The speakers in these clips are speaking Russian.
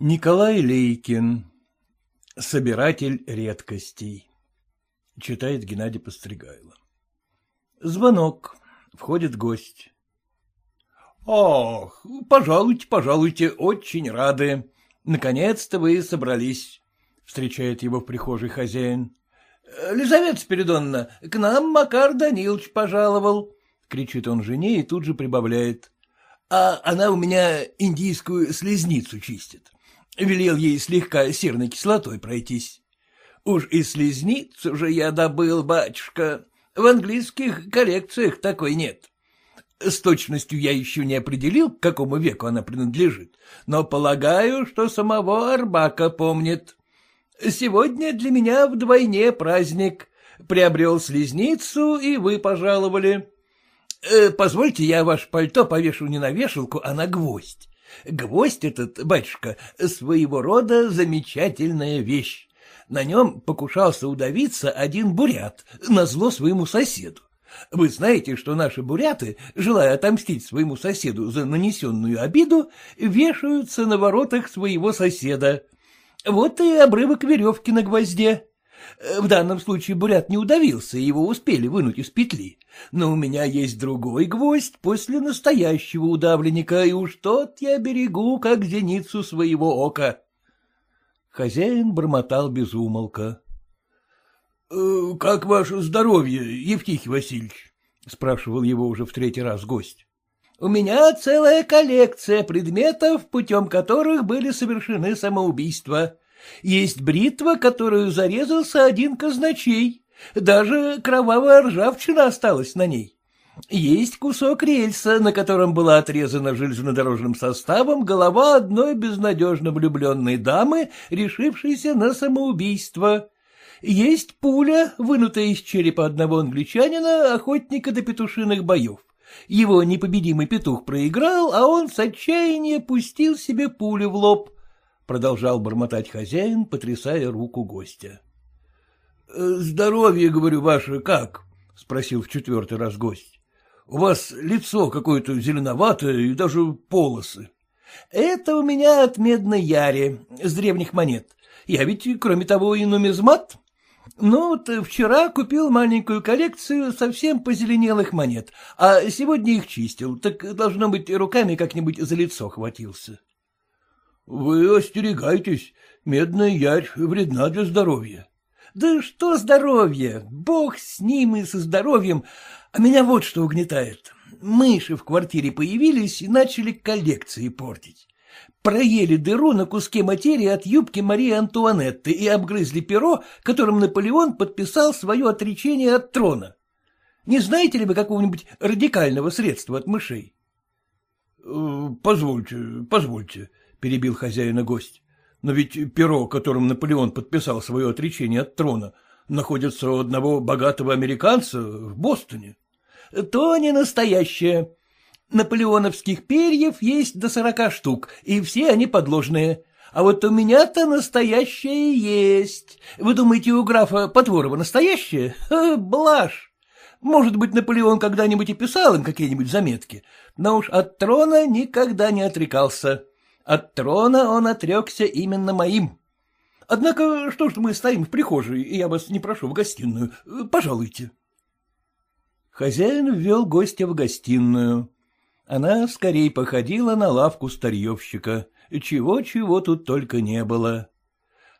Николай Лейкин. Собиратель редкостей. Читает Геннадий Постригайло. Звонок. Входит гость. — Ах, пожалуйте, пожалуйте, очень рады. Наконец-то вы собрались, — встречает его в прихожей хозяин. — Лизавета Спиридоновна, к нам Макар Данилович пожаловал, — кричит он жене и тут же прибавляет. — А она у меня индийскую слезницу чистит. Велел ей слегка серной кислотой пройтись. Уж и слезницу же я добыл, батюшка. В английских коллекциях такой нет. С точностью я еще не определил, к какому веку она принадлежит, но полагаю, что самого Арбака помнит. Сегодня для меня вдвойне праздник. Приобрел слезницу, и вы пожаловали. Э, позвольте, я ваше пальто повешу не на вешалку, а на гвоздь. Гвоздь этот, батюшка, своего рода замечательная вещь. На нем покушался удавиться один бурят, назло своему соседу. Вы знаете, что наши буряты, желая отомстить своему соседу за нанесенную обиду, вешаются на воротах своего соседа. Вот и обрывок веревки на гвозде. В данном случае бурят не удавился, его успели вынуть из петли. Но у меня есть другой гвоздь после настоящего удавленника, и уж тот я берегу, как зеницу своего ока. Хозяин бормотал без умолка. «Э, — Как ваше здоровье, Евтихий Васильевич? — спрашивал его уже в третий раз гость. — У меня целая коллекция предметов, путем которых были совершены самоубийства. Есть бритва, которую зарезался один казначей. Даже кровавая ржавчина осталась на ней. Есть кусок рельса, на котором была отрезана железнодорожным составом голова одной безнадежно влюбленной дамы, решившейся на самоубийство. Есть пуля, вынутая из черепа одного англичанина, охотника до петушиных боев. Его непобедимый петух проиграл, а он с отчаяния пустил себе пулю в лоб. Продолжал бормотать хозяин, потрясая руку гостя. «Э, — Здоровье, говорю, ваше как? — спросил в четвертый раз гость. — У вас лицо какое-то зеленоватое и даже полосы. — Это у меня от медной яри, с древних монет. Я ведь, кроме того, и нумизмат. Ну, вот вчера купил маленькую коллекцию совсем позеленелых монет, а сегодня их чистил, так, должно быть, руками как-нибудь за лицо хватился. — Вы остерегайтесь, медная ярь вредна для здоровья. Да что здоровье? Бог с ним и со здоровьем. А меня вот что угнетает. Мыши в квартире появились и начали коллекции портить. Проели дыру на куске материи от юбки Марии Антуанетты и обгрызли перо, которым Наполеон подписал свое отречение от трона. Не знаете ли вы какого-нибудь радикального средства от мышей? «Э, — Позвольте, позвольте, — перебил хозяина гость. Но ведь перо, которым Наполеон подписал свое отречение от трона, находится у одного богатого американца в Бостоне. — То не настоящее. Наполеоновских перьев есть до сорока штук, и все они подложные. А вот у меня-то настоящее есть. Вы думаете, у графа Потворова настоящее? Ха, блажь! Может быть, Наполеон когда-нибудь и писал им какие-нибудь заметки, но уж от трона никогда не отрекался. От трона он отрекся именно моим. Однако, что ж мы стоим в прихожей, и я вас не прошу в гостиную. Пожалуйте. Хозяин ввел гостя в гостиную. Она скорее походила на лавку старьевщика. Чего-чего тут только не было.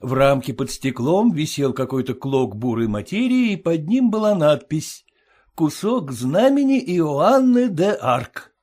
В рамке под стеклом висел какой-то клок бурой материи, и под ним была надпись «Кусок знамени Иоанны де Арк».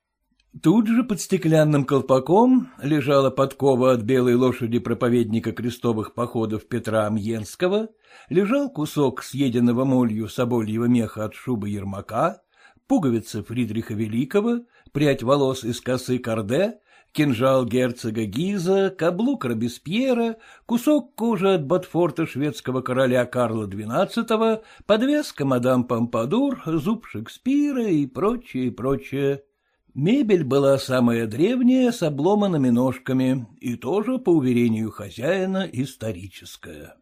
Тут же под стеклянным колпаком лежала подкова от белой лошади проповедника крестовых походов Петра Амьенского, лежал кусок съеденного молью собольего меха от шубы Ермака, пуговица Фридриха Великого, прядь волос из косы Карде, кинжал герцога Гиза, каблук Робеспьера, кусок кожи от ботфорта шведского короля Карла XII, подвеска мадам Помпадур, зуб Шекспира и прочее, прочее. Мебель была самая древняя, с обломанными ножками, и тоже, по уверению хозяина, историческая.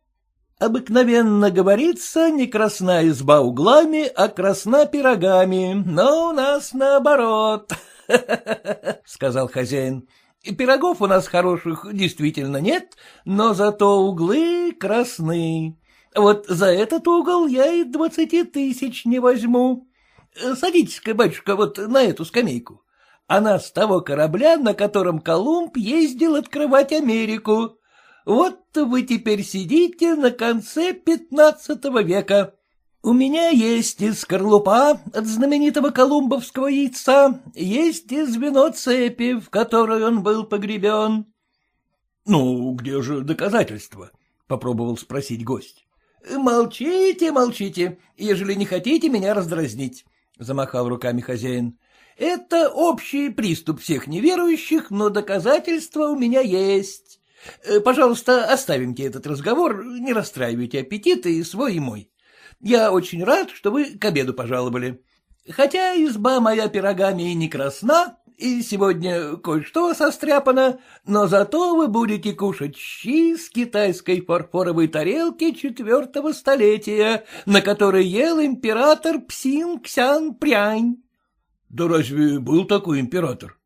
Обыкновенно говорится, не красна изба углами, а красна пирогами, но у нас наоборот, — сказал хозяин. Пирогов у нас хороших действительно нет, но зато углы красны. Вот за этот угол я и двадцати тысяч не возьму. Садитесь-ка, батюшка, вот на эту скамейку. Она с того корабля, на котором Колумб ездил открывать Америку. Вот вы теперь сидите на конце пятнадцатого века. У меня есть и скорлупа от знаменитого колумбовского яйца, есть и звено цепи, в которой он был погребен. — Ну, где же доказательства? — попробовал спросить гость. — Молчите, молчите, ежели не хотите меня раздразнить, — замахал руками хозяин. Это общий приступ всех неверующих, но доказательства у меня есть. Э, пожалуйста, оставимте этот разговор, не расстраивайте аппетит и свой, и мой. Я очень рад, что вы к обеду пожаловали. Хотя изба моя пирогами и не красна, и сегодня кое-что состряпано, но зато вы будете кушать щи с китайской фарфоровой тарелки четвертого столетия, на которой ел император Псин Ксян Прянь. Да разве был такой император?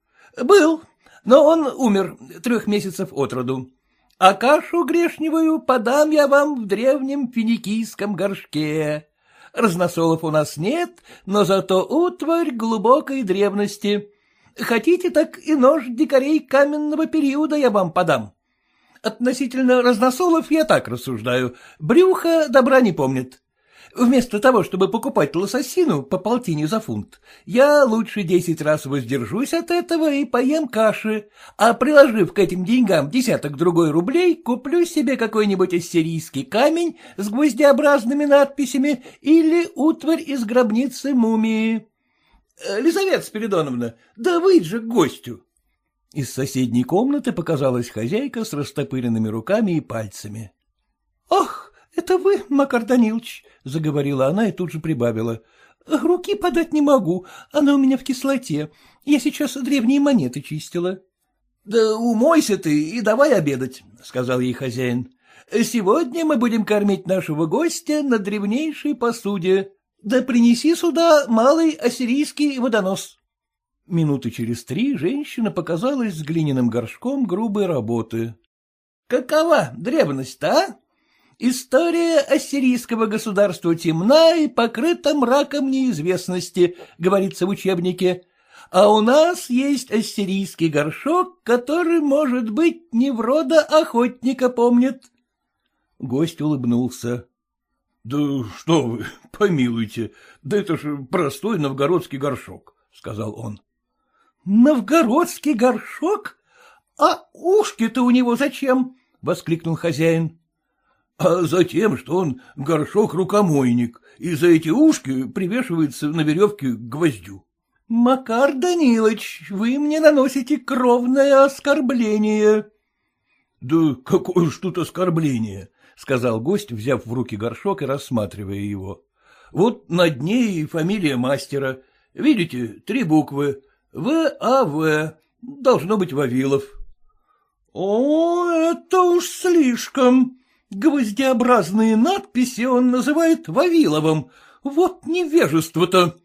Был, но он умер трех месяцев от роду. А кашу грешневую подам я вам в древнем финикийском горшке. Разносолов у нас нет, но зато утварь глубокой древности. Хотите, так и нож дикарей каменного периода я вам подам. Относительно разносолов я так рассуждаю. Брюхо добра не помнит. Вместо того, чтобы покупать лососину по полтине за фунт, я лучше десять раз воздержусь от этого и поем каши, а приложив к этим деньгам десяток другой рублей, куплю себе какой-нибудь ассирийский камень с гвоздеобразными надписями или утварь из гробницы мумии. Э, Лизавета Спиридоновна, да выйдь же к гостю. Из соседней комнаты показалась хозяйка с растопыренными руками и пальцами. — Ах, это вы, Макар Данилович, — заговорила она и тут же прибавила. — Руки подать не могу, она у меня в кислоте. Я сейчас древние монеты чистила. — Да умойся ты и давай обедать, — сказал ей хозяин. — Сегодня мы будем кормить нашего гостя на древнейшей посуде. Да принеси сюда малый ассирийский водонос. Минуты через три женщина показалась с глиняным горшком грубой работы. — Какова древность-то, а? История ассирийского государства темна и покрыта мраком неизвестности, говорится в учебнике. А у нас есть ассирийский горшок, который, может быть, не в рода охотника помнит. Гость улыбнулся. — Да что вы, помилуйте, да это же простой новгородский горшок, — сказал он. — Новгородский горшок? А ушки-то у него зачем? — воскликнул хозяин а затем, что он горшок-рукомойник, и за эти ушки привешивается на веревке к гвоздю. — Макар Данилович, вы мне наносите кровное оскорбление. — Да какое ж тут оскорбление, — сказал гость, взяв в руки горшок и рассматривая его. — Вот на дне и фамилия мастера. Видите, три буквы. В-А-В. Должно быть Вавилов. — О, это уж слишком, Гвоздеобразные надписи он называет Вавиловым. Вот невежество-то!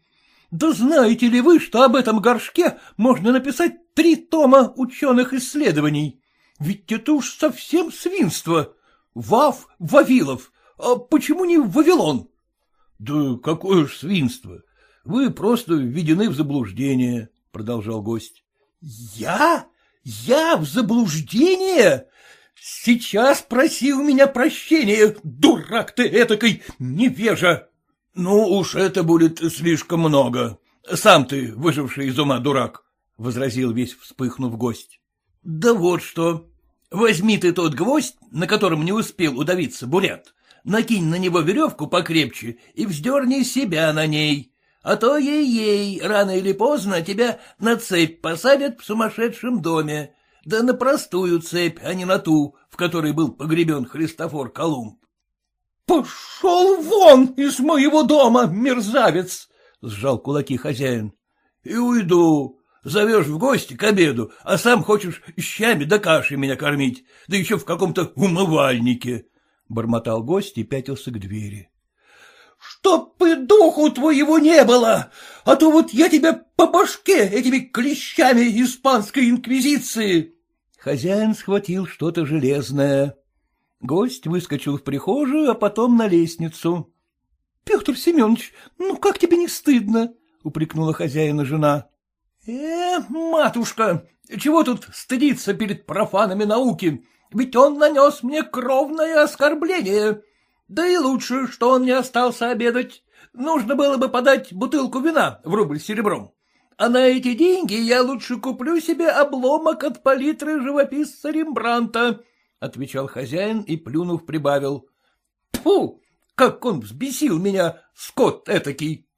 Да знаете ли вы, что об этом горшке можно написать три тома ученых исследований? Ведь это уж совсем свинство. Вав — Вавилов. А почему не Вавилон? Да какое уж свинство. Вы просто введены в заблуждение, — продолжал гость. Я? Я в заблуждение? Сейчас проси у меня прощения, дурак ты этакой, невежа. Ну уж это будет слишком много. Сам ты, выживший из ума дурак, — возразил весь вспыхнув гость. — Да вот что. Возьми ты тот гвоздь, на котором не успел удавиться бурят, накинь на него веревку покрепче и вздерни себя на ней, а то ей-ей, рано или поздно тебя на цепь посадят в сумасшедшем доме, да на простую цепь, а не на ту, в которой был погребен Христофор Колумб. — Пошел вон из моего дома, мерзавец! — сжал кулаки хозяин. — И уйду. Зовешь в гости к обеду, а сам хочешь щами да кашей меня кормить, да еще в каком-то умывальнике. Бормотал гость и пятился к двери. — Чтоб и духу твоего не было, а то вот я тебя по башке этими клещами испанской инквизиции! Хозяин схватил что-то железное. Гость выскочил в прихожую, а потом на лестницу. — Петр Семенович, ну как тебе не стыдно? — упрекнула хозяина жена. — Э, матушка, чего тут стыдиться перед профанами науки? Ведь он нанес мне кровное оскорбление. Да и лучше, что он не остался обедать. Нужно было бы подать бутылку вина в рубль серебром. А на эти деньги я лучше куплю себе обломок от палитры живописца Рембранта, — отвечал хозяин и, плюнув, прибавил. — Фу, как он взбесил меня, скот этакий!